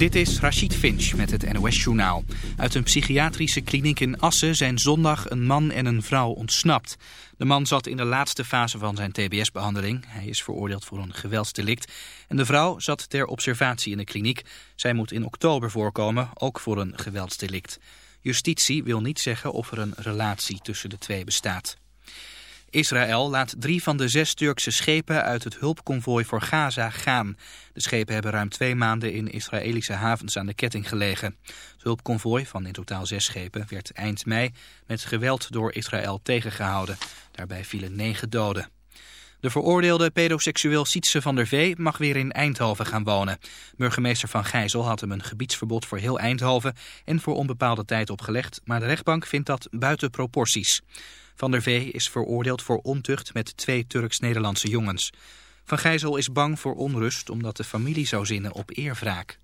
Dit is Rachid Finch met het NOS-journaal. Uit een psychiatrische kliniek in Assen zijn zondag een man en een vrouw ontsnapt. De man zat in de laatste fase van zijn tbs-behandeling. Hij is veroordeeld voor een geweldsdelict. En de vrouw zat ter observatie in de kliniek. Zij moet in oktober voorkomen, ook voor een geweldsdelict. Justitie wil niet zeggen of er een relatie tussen de twee bestaat. Israël laat drie van de zes Turkse schepen uit het hulpconvooi voor Gaza gaan. De schepen hebben ruim twee maanden in Israëlische havens aan de ketting gelegen. Het hulpconvooi van in totaal zes schepen werd eind mei met geweld door Israël tegengehouden. Daarbij vielen negen doden. De veroordeelde pedoseksueel Sietse van der Vee mag weer in Eindhoven gaan wonen. Burgemeester Van Gijzel had hem een gebiedsverbod voor heel Eindhoven en voor onbepaalde tijd opgelegd, maar de rechtbank vindt dat buiten proporties. Van der Vee is veroordeeld voor ontucht met twee Turks-Nederlandse jongens. Van Gijzel is bang voor onrust omdat de familie zou zinnen op eerwraak.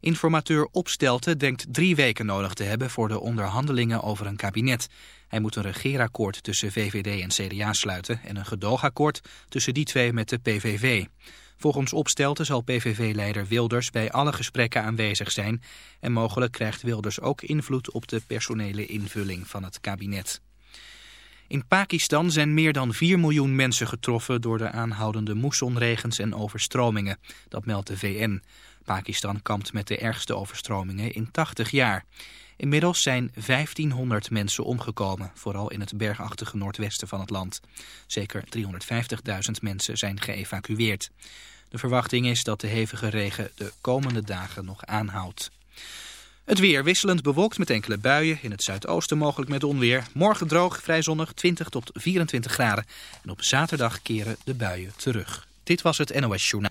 Informateur Opstelten denkt drie weken nodig te hebben voor de onderhandelingen over een kabinet. Hij moet een regeerakkoord tussen VVD en CDA sluiten en een gedoogakkoord tussen die twee met de PVV. Volgens Opstelten zal PVV-leider Wilders bij alle gesprekken aanwezig zijn en mogelijk krijgt Wilders ook invloed op de personele invulling van het kabinet. In Pakistan zijn meer dan 4 miljoen mensen getroffen door de aanhoudende moessonregens en overstromingen. Dat meldt de VN. Pakistan kampt met de ergste overstromingen in 80 jaar. Inmiddels zijn 1500 mensen omgekomen, vooral in het bergachtige noordwesten van het land. Zeker 350.000 mensen zijn geëvacueerd. De verwachting is dat de hevige regen de komende dagen nog aanhoudt. Het weer wisselend bewolkt met enkele buien. In het zuidoosten mogelijk met onweer. Morgen droog, vrij zonnig, 20 tot 24 graden. En op zaterdag keren de buien terug. Dit was het NOS Journaal.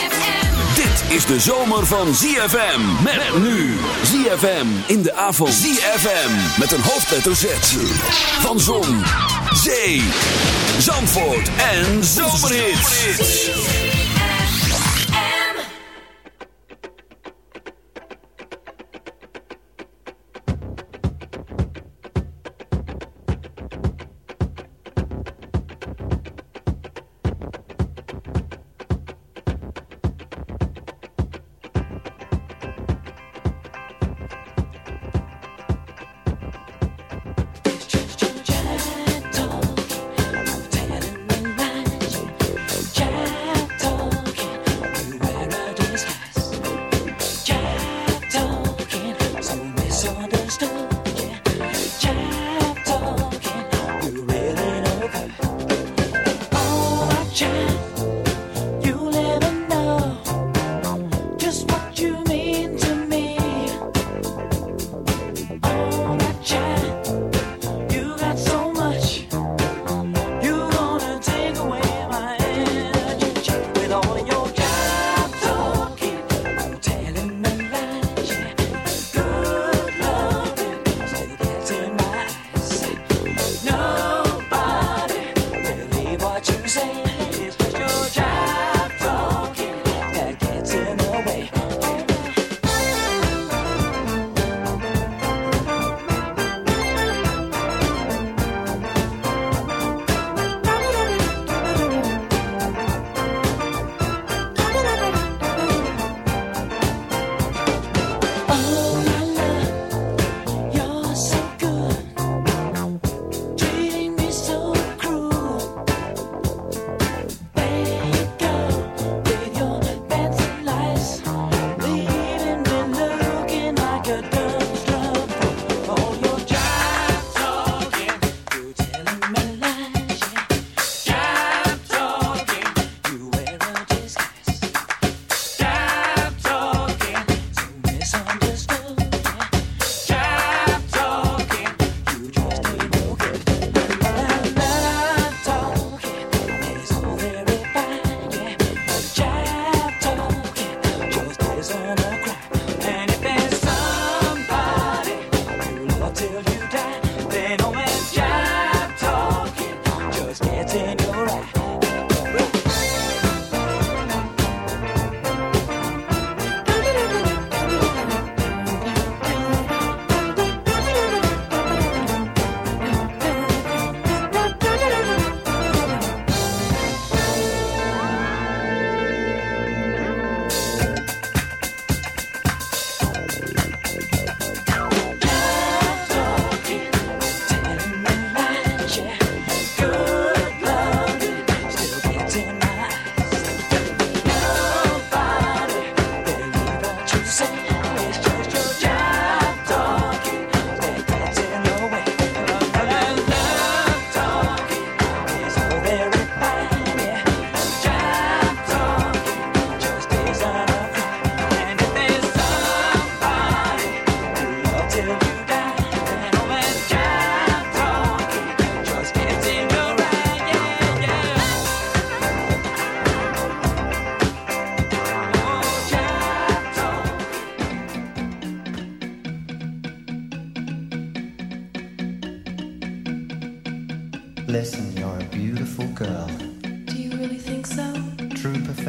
Is de zomer van ZFM. Met nu. ZFM in de avond. ZFM met een hoofdletter Z. Van Zon. Zee. Zandvoort. En zomerhit.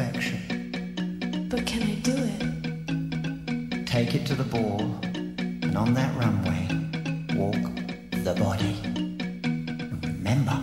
perfection. But can I do it? Take it to the ball, and on that runway, walk the body. Remember,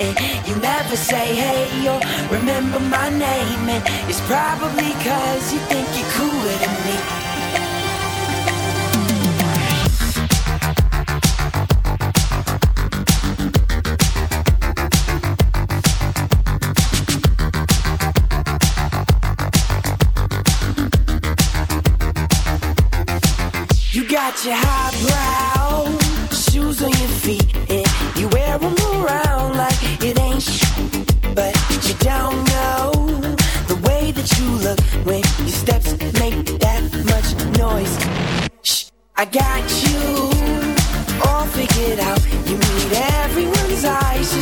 And you never say hey or remember my name, and it's probably cause you think you're cooler than me. You got your highbrow shoes on your feet, don't know the way that you look when your steps make that much noise. Shh, I got you all figured out. You need everyone's eyes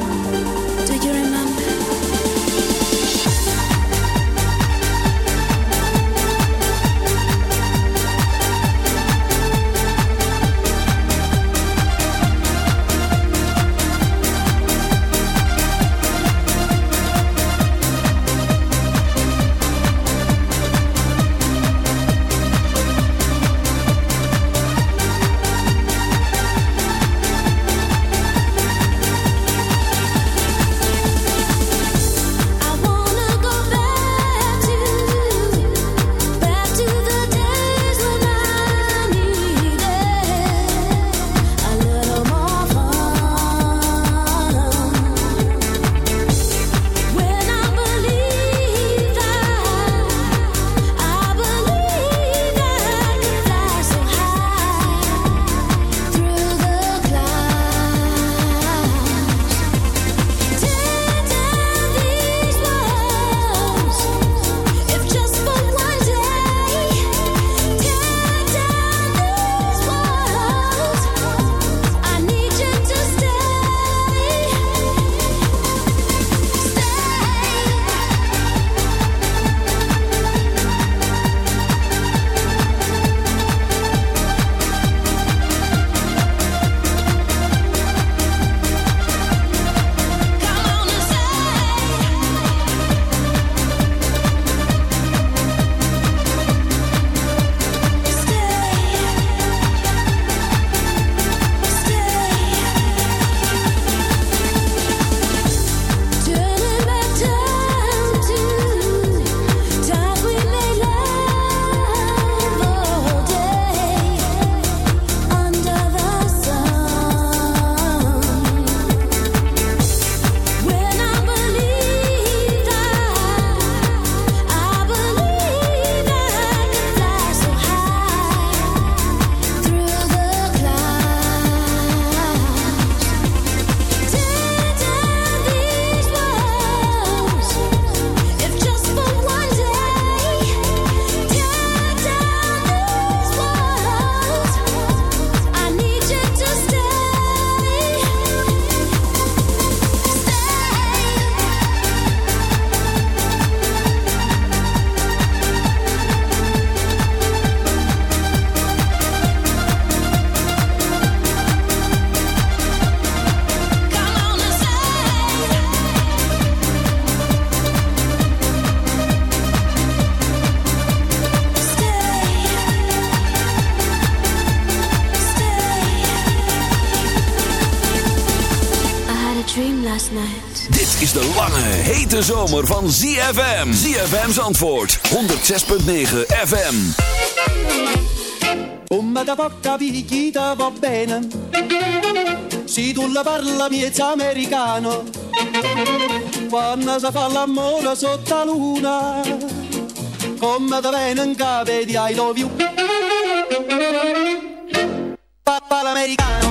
Hete zomer van ZFM. ZFM's antwoord. 106.9 FM. Come da porca picchita va bene Se tu la parla miezza americano? Quando si fa l'amore sotto luna. Come da bene capo di I love you. Papà l'americano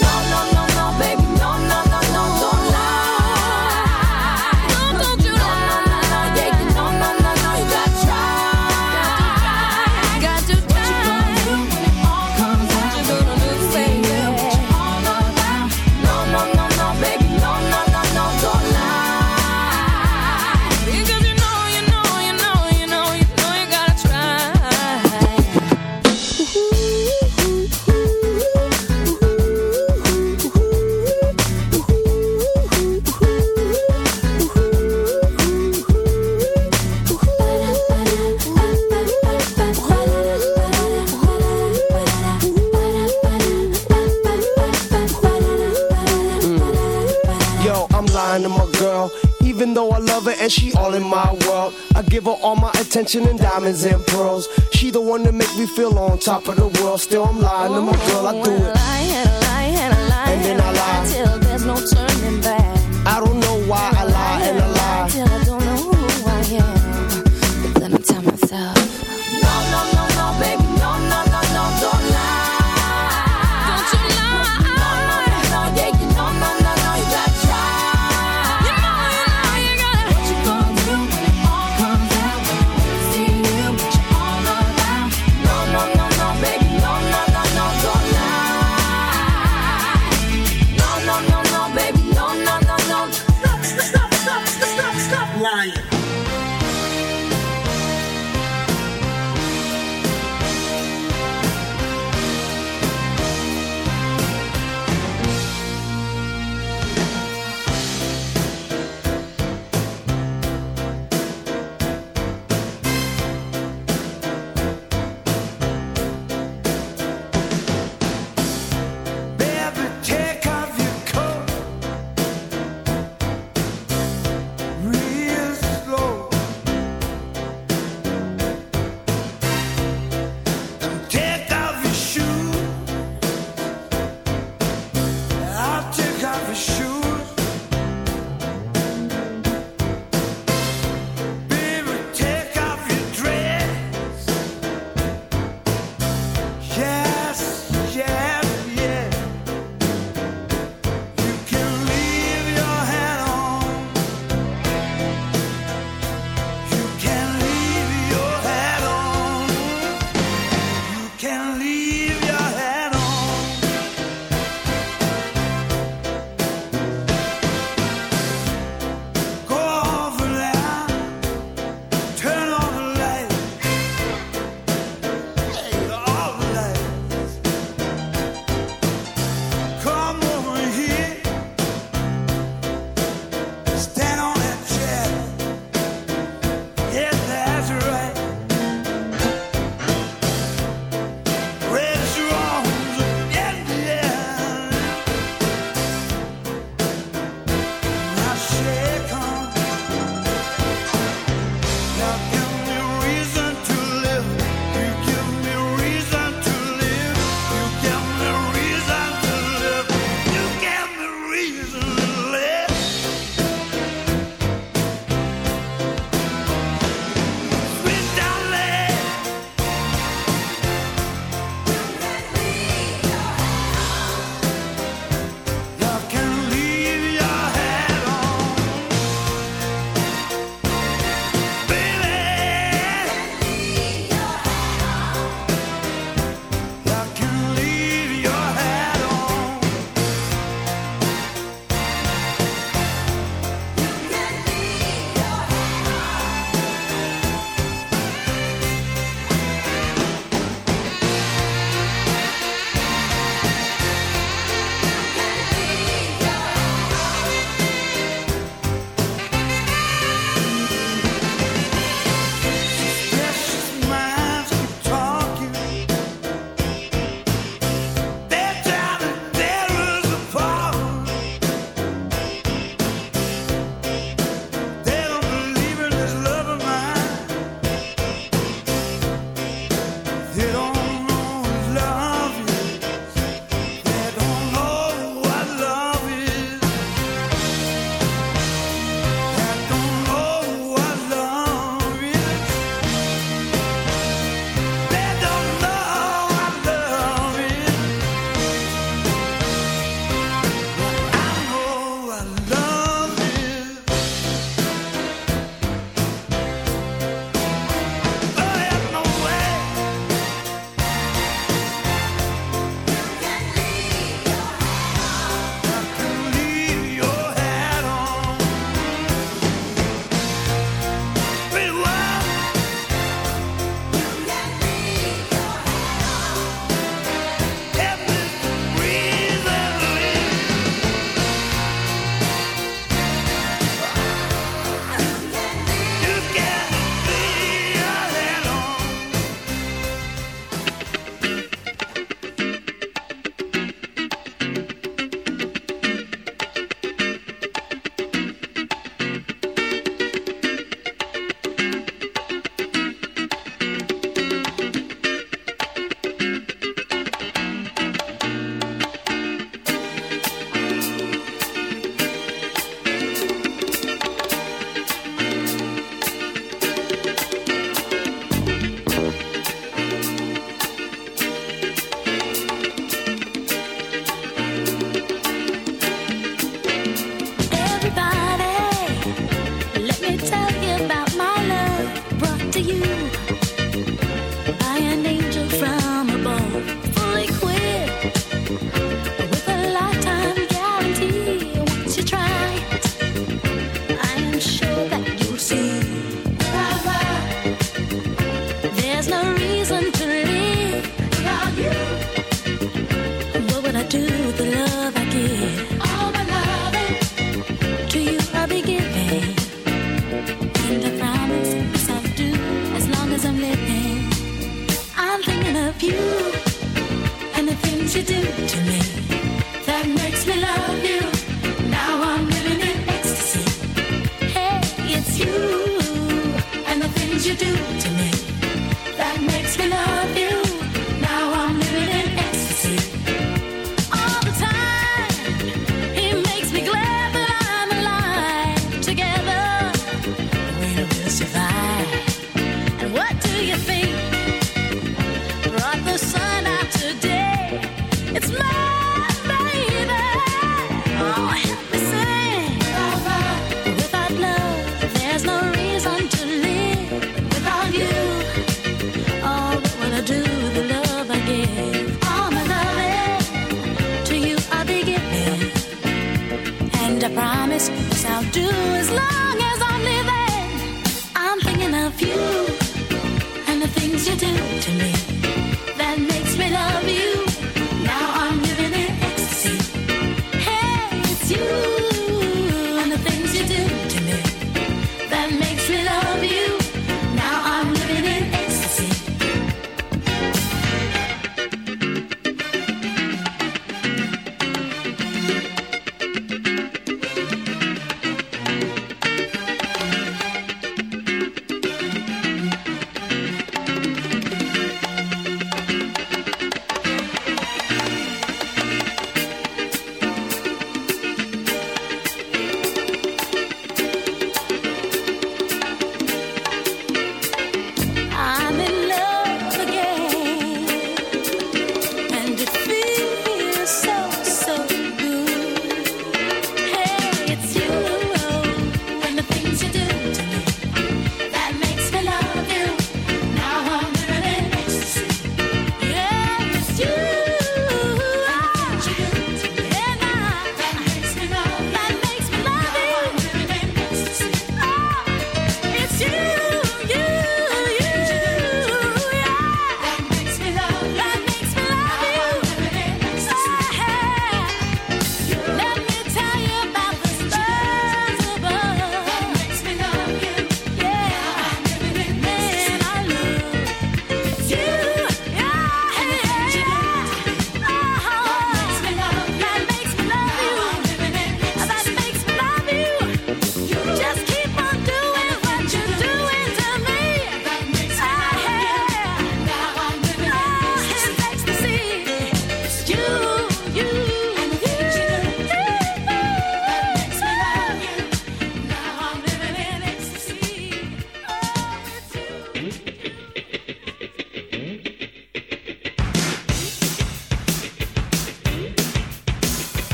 Attention and diamonds and pearls. She the one that make me feel on top of the world. Still, I'm lying to my girl. I do it.